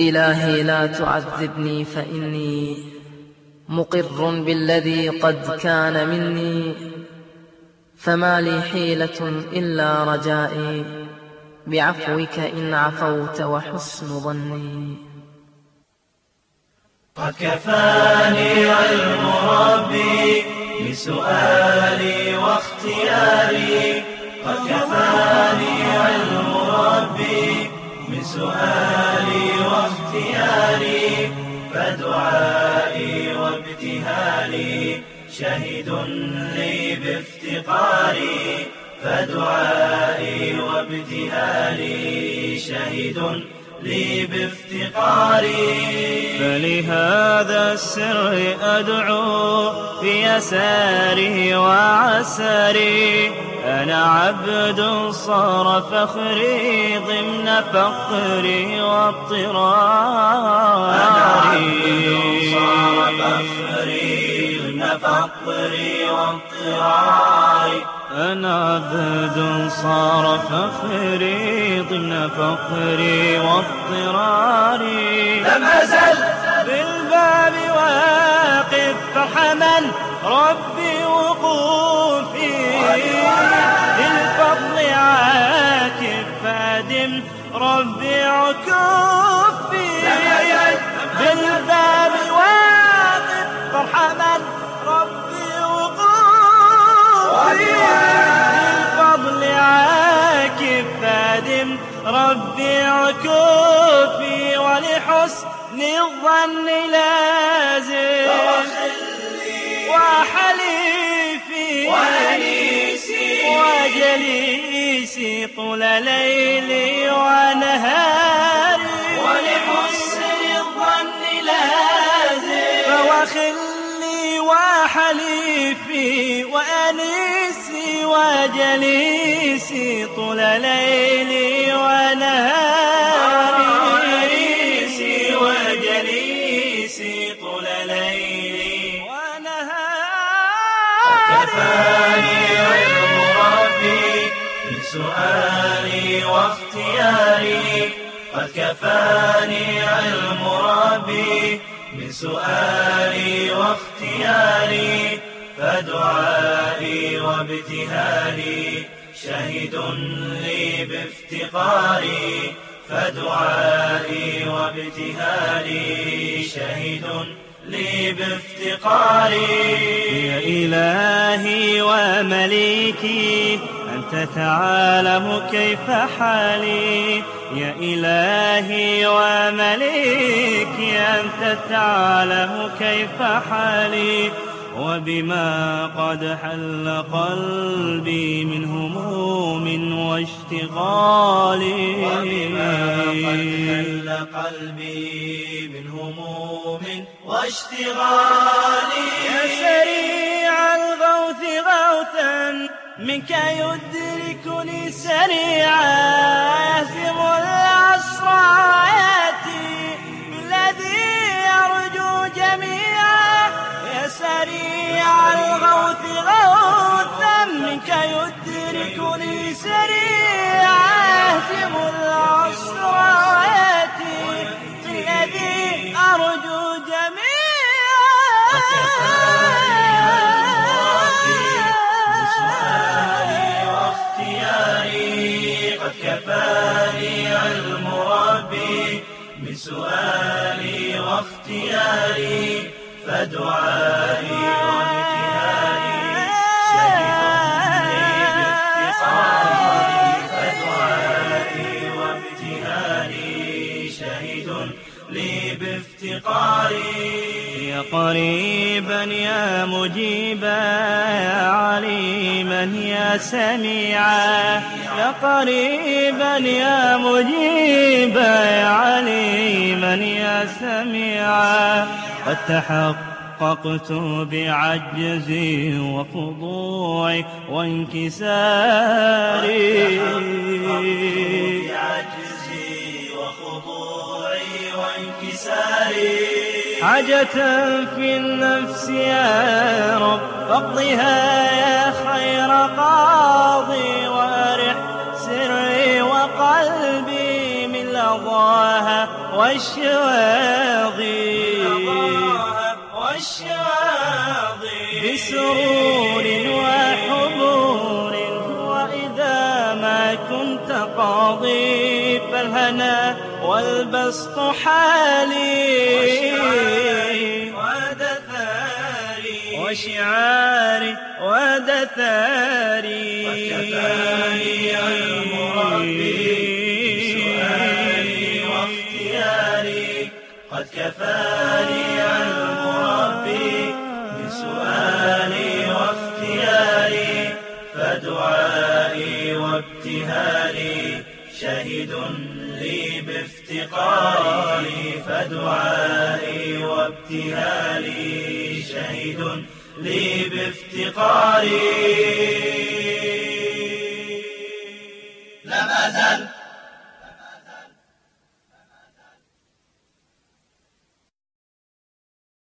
إلهي لا تعذبني فإني مقر بالذي قد كان مني فما لي حيلة إلا رجائي. بعفوك إن عفوت وحسن ظني. قد كفاني علم ربي بسؤالي واختياري. قد كفاني علم ربي بسؤالي واختياري فدعائي وابتهالي شهد لي بافتقاري فدعائي وابتهالي شهد لي بافتقاري. فلهذا السر أدعو في يساري وعساري. أنا عبد صار فخري ضمن فقري واضطراري. أنا عبد صار فخري ضمن فقري واضطراري أنا عبد صار فخري ضمن فقري واضطراري. لم أزل. بالباب واقف فحمل ربي وقوفي. فادم ربي عكوفي. بالباب واقف فحمل ربي وقوفي. للفضل عاكف فادم ربي عكوفي. ولحسن الظن لازم. وحليفي. وأنيسي وجليسي طول ليلي ونهاري ولحسن الظن لازم. فوخلي وحليفي وأنيسي وجليسي طول ليلي ونهاري. وأنيسي وجليسي طول ليلي ونهاري. سؤالي واختياري قد كفاني علم ربي. من سؤالي واختياري فدعائي وابتهالي. شهد لي بافتقاري فدعائي وابتهالي. شهد لي بافتقاري. يا إلهي ومليكي أنت تعلم كيف حالي يا إلهي ومليكي أنت تعلم كيف حالي. وبما قد حل قلبي من هموم واشتغال وبما قد حل قلبي من هموم واشتغال يا سريع الغوث غوثا منك يدركني سريعا يهزم آياتي بالذي يرجو جميعا. يا سريع الغوث غوثا منك يدركني سريعا يهزم آياتي بالذي أرجو جميعا. قد كفاني علم ربي بسؤالي واختياري فدعائي لي بافتقاري فدعائي شهد لي بافتقاري. يا قريبا يا مجيبا يا عليما يا سميعا. يا قريبا يا مجيبا يا عليما يا سميعا قد تحققت بعجزي وخضوعي وانكساري. بعجزي وخضوعي وانكساري. حاجة في النفس يا رب فاقضها يا خير قاضي. أضاها والشواظي بسرور وحبور وإذا ما كنت قاضي فالهنا والبسط حالي. ودثاري وشعاري ودثاري وكفاني المربي. قد كفاني المربي بسؤالي واختياري فدعائي وابتهالي شهد لي بافتقاري فدعائي وابتهالي شهد لي بافتقاري.